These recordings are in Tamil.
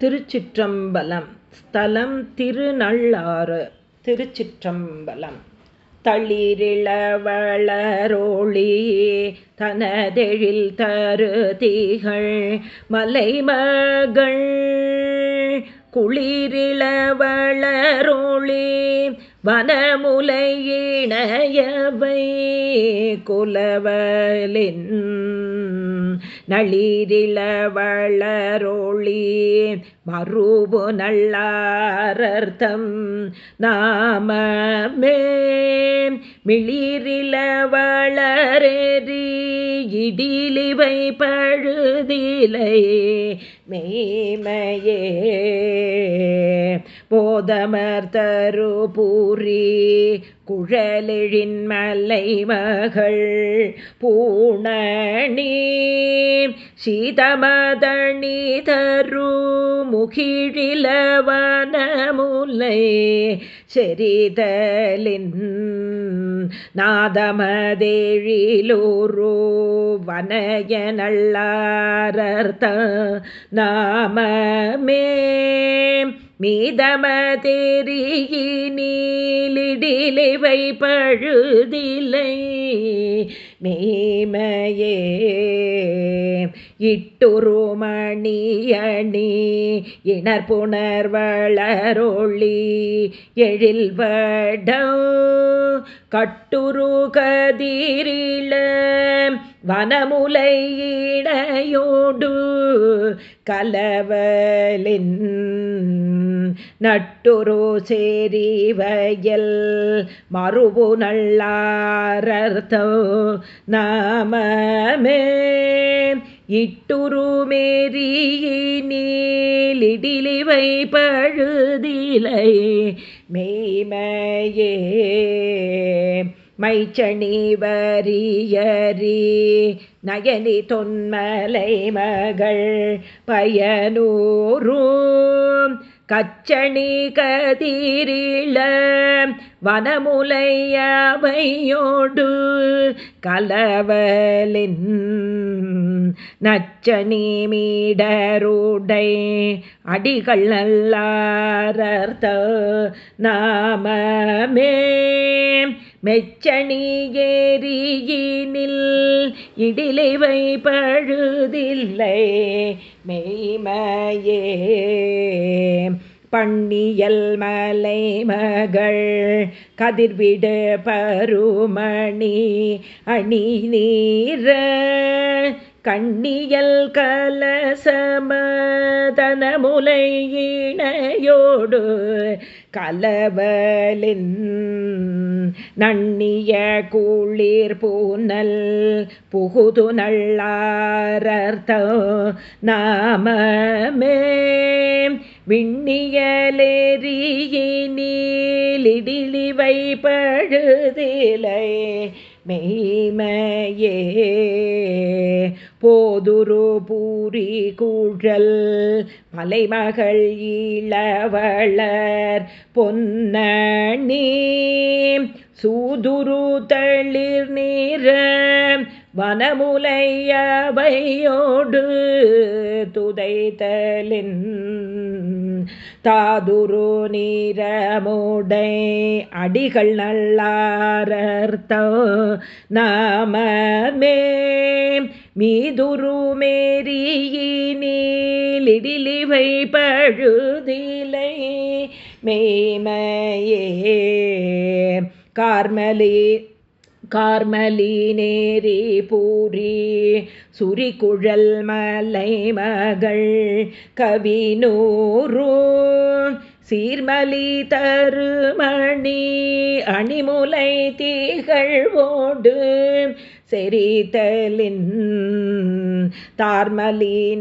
திருச்சிற்றம்பலம். ஸ்தலம் திருநள்ளாறு. திருச்சிற்றம்பலம். தளிரிளவளரோழி தனதெழில் தருதிகள் மலைமகள். குளிரிளவளரோழி வனமுலையிணையவை. குலவலின் நளிரில வளரோழி மறுபு நல்லாரர்த்தம் நாமமே. மிளிரில வளரேறி இடிலிவை பழுதிலை மெய்மையே. போதமர் தருபூரி குழலெழின் மலை மகள் பூணணி சீதமதணி தரு முகிழிலவனமுலை செறிதலின் நாதமதேழிலூரு வனய நல்லாரர்த்த நாமமே. மீதமதெரியினிலிடிலிவை பழுதிலை மேமையே இட்டுருமணியணி இணர்புணர் வளரொளி எழில்வடம் கட்டுரு கதிரிள வனமுலையிடையோடு கலவலின் நட்டுரு சேரிவயல் மறுபு நல்லாரர்த்தோ நாமமே. இட்டுரு மேரியினிலிடிலிவை பழுதிலை மெய்மையே. மைச்சணிவரியறி நயனி தொன்மலை மகள் பயனூரும். கச்சணி கதிரிள வனமுலையவையோடு கலவலின் நச்சனி மீடருடை அடிகள் நல்லாரர்த்த நாமமே. மெச்சணியேரியினில் இடிலிவை பழுதில்லை மெய்மையே பண்ணியல் மலை மகள் கதிர்விட பருமணி அணி நீர கண்ணியல் கலசமதனமுலை இணையோடு கலவலின் நண்ணிய கூளிர் பூனல் புகுது நல்லாரர்த்த நாமமே. விண்ணியலேரியினிலிடிலிவை பழுதிலை மெய்மையே. போதுரு பூரி கூழல் மலைமகள் ஈழவளர் பொன்னணி. சூதுரு தளிர் நீர வனமுலையவையோடு துதைத்தலின் தாதுரு நீரமுடை அடிகள் நல்லாரர்த்தோ நாமமே. மீதுரு மேரியினே மேரியினிலிடிலிவை பழுதிலை மெய்மையே கார்மலி கார்மலி நேரி பூரி சுரிகுழல் மலை மகள் கவினூரு சீர்மலி தருமணி அணிமுலை தீகழ்வோடு செறிதலின் தார்மலி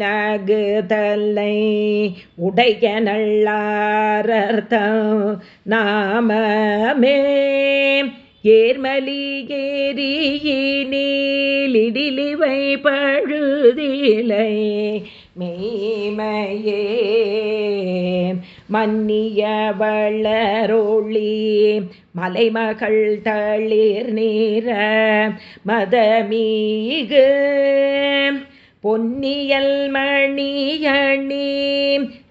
உடைய நல்லார்த்தம் நாமமே. ஏர்மலி ஏரியினிலிடிலிவை பழுதிலை மெய்மையே மன்னிய வளரொளி மலைமகள் தளிர் நீர மதமீகு. பொன்னியல் மணியணி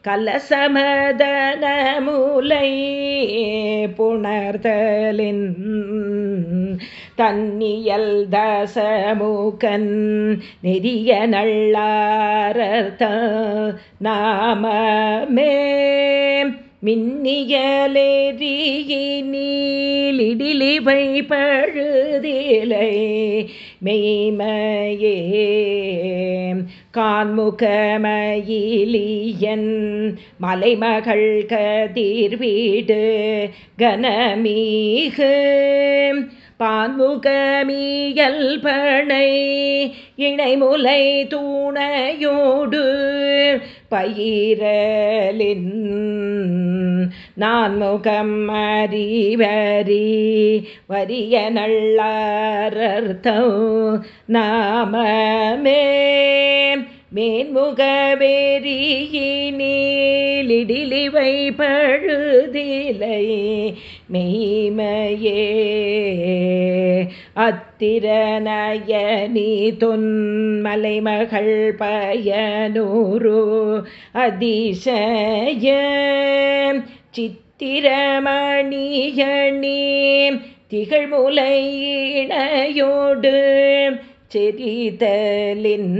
கலசமதன மூலை புணர்தலின் தன்னியல் தசமுகன் நெறிய நள்ளாரர்த்த நாமமே. மின்னியலேரியினிலிடிலிவை பழுதிலை மெய்மையே. கான்முகமயிலியன் மலைமகள் கதிர்வீடு கனமீகு. பான்முகமியல் பனை இணைமுலை தூணையோடு பயிரலின் நான் முகம் அறிவரி வரிய நல்லாரர்த்தம் நாமமே. மேன்முகவேரியினிலிடிலிவை பழுதிலை மெய்மையே. அத்திரநயனி தொன்மலைமகள் பயனூரு அதிசய. சித்திரமணியணி திகழ்முலை இணையோடு செரிதலின்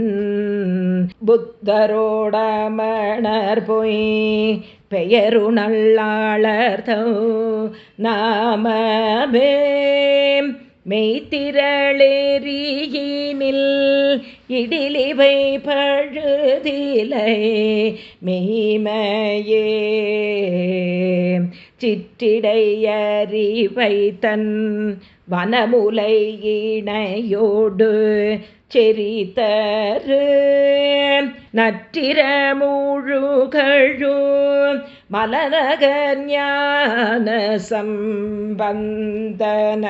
புத்தரோடமணர் பொய் பெயரு நல்லாளர்தோ நாமவே. மெய்த்திரளேரியினில் இடிலிவை பழுதிலை மெய்மையே. சிற்றிடையறிவை தன் வனமுலை இணையோடு செறிதரு. நற்றிர முழுகழு ஞான சம்பந்தன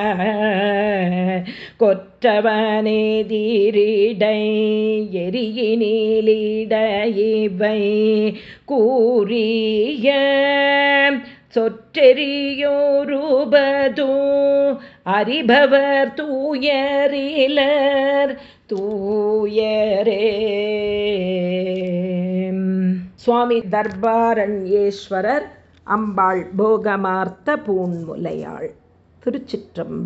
கொற்றவனேதிரிடை எரியினிலிட இவை கூறிய சொற்றெறியோருபதோ அறிபவர் தூயரிலர் தூயரே. சுவாமி தர்பாரண்யேஸ்வரர் அம்பாள் போகமார்த்த பூன்முலையாள் திருச்சிற்றம்ப